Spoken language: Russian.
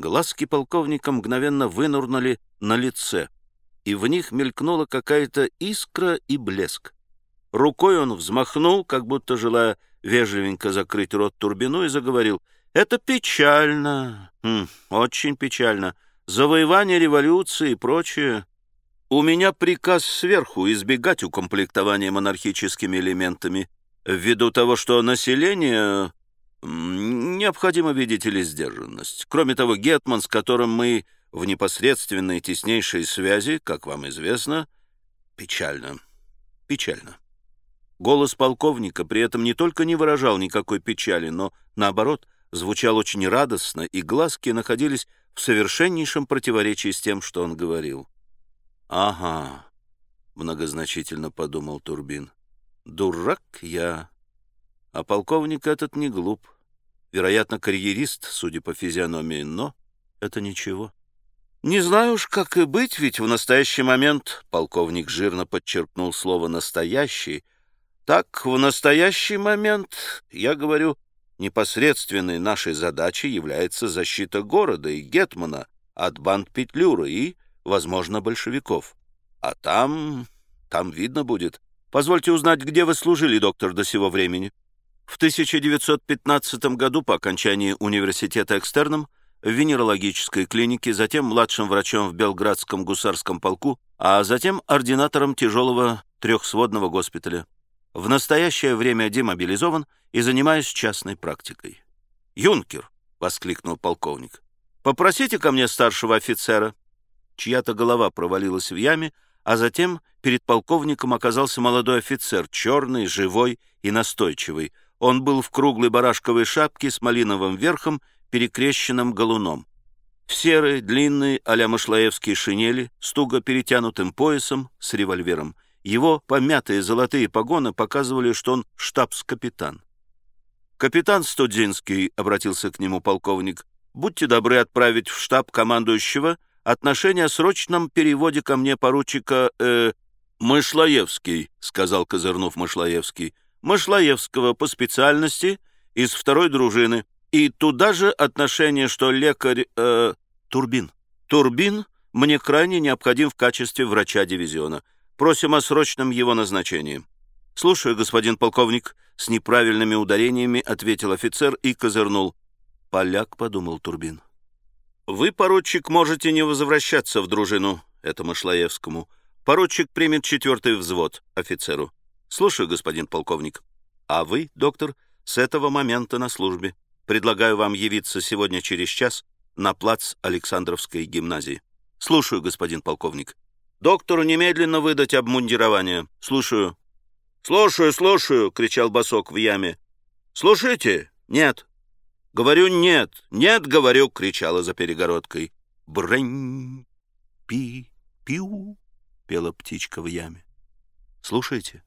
Глазки полковника мгновенно вынурнули на лице, и в них мелькнула какая-то искра и блеск. Рукой он взмахнул, как будто желая вежливенько закрыть рот Турбину, и заговорил. «Это печально, хм, очень печально. Завоевание революции и прочее. У меня приказ сверху избегать укомплектования монархическими элементами, ввиду того, что население необходимо, видите ли, сдержанность. Кроме того, Гетман, с которым мы в непосредственной теснейшей связи, как вам известно, печально, печально. Голос полковника при этом не только не выражал никакой печали, но, наоборот, звучал очень радостно, и глазки находились в совершеннейшем противоречии с тем, что он говорил. «Ага», — многозначительно подумал Турбин, — «дурак я». А полковник этот не глуп. Вероятно, карьерист, судя по физиономии, но это ничего. Не знаю уж, как и быть, ведь в настоящий момент, полковник жирно подчеркнул слово «настоящий», так, в настоящий момент, я говорю, непосредственной нашей задачей является защита города и Гетмана от банд Петлюра и, возможно, большевиков. А там... там видно будет. Позвольте узнать, где вы служили, доктор, до сего времени? В 1915 году по окончании университета экстерном в венерологической клинике, затем младшим врачом в Белградском гусарском полку, а затем ординатором тяжелого трехсводного госпиталя. В настоящее время демобилизован и занимаюсь частной практикой. «Юнкер!» — воскликнул полковник. «Попросите ко мне старшего офицера». Чья-то голова провалилась в яме, а затем перед полковником оказался молодой офицер, черный, живой и настойчивый. Он был в круглой барашковой шапке с малиновым верхом, перекрещенным галуном. В серой, длинной а-ля машлаевские шинели, с туго перетянутым поясом, с револьвером — его помятые золотые погоны показывали, что он штабс-капитан. «Капитан Студзинский», — обратился к нему полковник, — «будьте добры отправить в штаб командующего отношение о срочном переводе ко мне поручика... Э, «Мышлаевский», — сказал Козырнов Мышлаевский, «Мышлаевского по специальности из второй дружины, и туда же отношение, что лекарь... Э, Турбин. Турбин мне крайне необходим в качестве врача дивизиона». Просим о срочном его назначении». «Слушаю, господин полковник», — с неправильными ударениями ответил офицер и козырнул. «Поляк», — подумал Турбин. «Вы, поручик, можете не возвращаться в дружину», — это Машлаевскому. «Поручик примет четвертый взвод офицеру». «Слушаю, господин полковник». «А вы, доктор, с этого момента на службе. Предлагаю вам явиться сегодня через час на плац Александровской гимназии». «Слушаю, господин полковник». Доктору немедленно выдать обмундирование. Слушаю. Слушаю, слушаю, кричал босок в яме. Слушайте? Нет. Говорю, нет. Нет, говорю, кричала за перегородкой. Брынь, пи, пиу, пела птичка в яме. Слушайте.